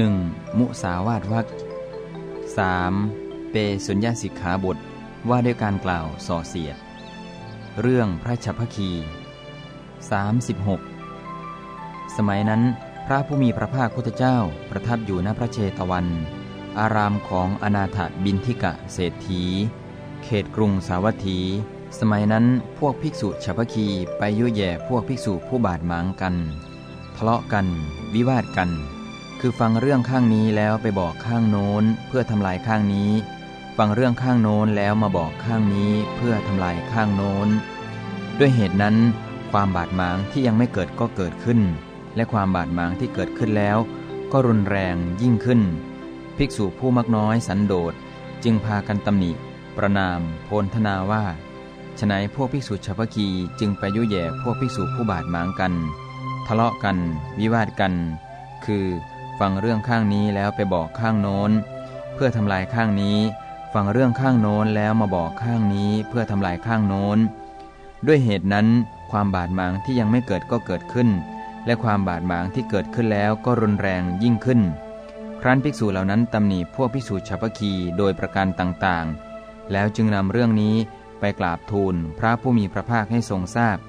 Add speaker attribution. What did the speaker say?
Speaker 1: 1. มุสาวาทวัก 3. เปสุญญาสิกขาบทว่าด้วยการกล่าวส่อเสียด เรื่องพระชัพคี 36 สมัยนั้นพระผู้มีพระภาคพุทธเจ้าประทับอยู่ณพระเชตวัน อารามของอนาถบินทิกะเศรษฐี เขตกรุงสาวัตถี สมัยนั้นพวกภิกษุฉัพพคีไปยุ่ยแย่พวกภิกษุผู้บาดหมางกัน ทะเลาะกัน วิวาทกัน คือฟังเรื่องข้างนี้แล้วไปบอกข้างโน้น เพื่อทำลายข้างนี้ ฟังเรื่องข้างโน้นแล้วมาบอกข้างนี้ เพื่อทำลายข้างโน้น ด้วยเหตุนั้น ความบาดหมางที่ยังไม่เกิดก็เกิดขึ้น และความบาดหมางที่เกิดขึ้นแล้ว ก็รุนแรงยิ่งขึ้น ภิกษุผู้มักน้อยสันโดษจึงพากันตำหนิ ประนาม โพลธนาว่าฉนัยพวกภิกษุชาวพคีจึงไปยุแย่พวกภิกษุผู้บาดหมางกัน ทะเลาะกัน วิวาทกัน คือ ฟังเรื่องข้างนี้แล้วไปบอกข้างโน้น เพื่อทำลายข้างนี้ ฟังเรื่องข้างโน้นแล้วมาบอกข้างนี้ เพื่อทำลายข้างโน้น ด้วยเหตุนั้น ความบาดหมางที่ยังไม่เกิดก็เกิดขึ้น และความบาดหมางที่เกิดขึ้นแล้วก็รุนแรงยิ่งขึ้น ครั้นภิกษุเหล่านั้นตำหนิพวกภิกษุชาวพคีโดยประการต่างๆ แล้วจึงนำเรื่องนี้ไปกราบทูลพระผู้มีพระภาคให้ทรงทราบพ